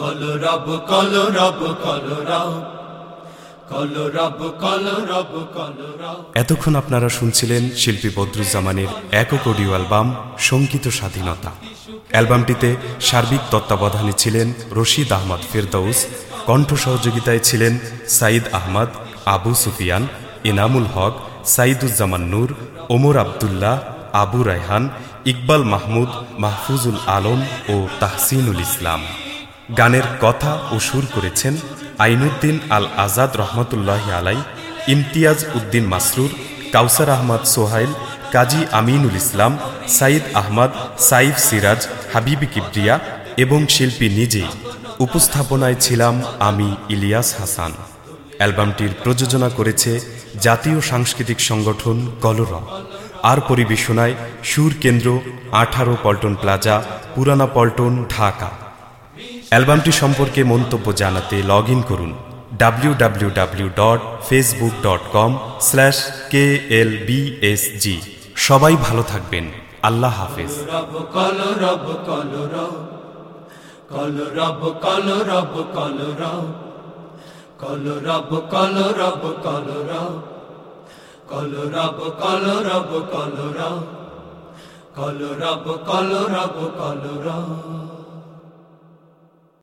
কলো রব কলো রব কলো রব। কলো রব কলো রব কলো রব। এতক্ষণ আপনারা শুনছিলেন শিল্পী বদরুজ্জামানের একক অডিও অ্যালবাম সংগীত স্বাধীনতা। অ্যালবামটিতে সার্বিক তত্ত্বাবধানে ছিলেন রশিদ আহমদ ফেরদৌস, কণ্ঠ সহযোগিতায় ছিলেন সাইদ আহমদ, আবু সুফিয়ান, এনামুল হক, সাইদুজ্জামান নূর, ওমর আবদুল্লাহ, আবু রায়হান, ইকবাল মাহমুদ, মাহফুজুল আলম ও তাহসিনুল ইসলাম। গানের কথা ও সুর করেছেন আইনুদ্দিন আল আজাদ রহমতুল্লাহ আলাই, ইমতিয়াজ উদ্দিন মাসরুর, কাউসার আহমদ সোহাইল, কাজী আমিনুল ইসলাম, সাইদ আহমদ, সাইফ সিরাজ, হাবিবি কিবরিয়া এবং শিল্পী নিজেই উপস্থাপনায় ছিলাম আমি ইলিয়াস হাসান। অ্যালবামটির প্রযোজনা করেছে জাতীয় সাংস্কৃতিক সংগঠন কলর আর পরিবেশনায় সুর কেন্দ্র আঠারো পল্টন প্লাজা, পুরানা পল্টন, ঢাকা। অ্যালবামটি সম্পর্কে মন্তব্য জানাতে লগ ইন করুন W W W dot Facebook dot com slash K L BSG সবাই ভালো থাকবেন আল্লাহ হাফেজ কলো রব কলো রব কলো রব কলো রব কলো রব কলো রব কলো রব কলো রব রব রব রব রব রব রব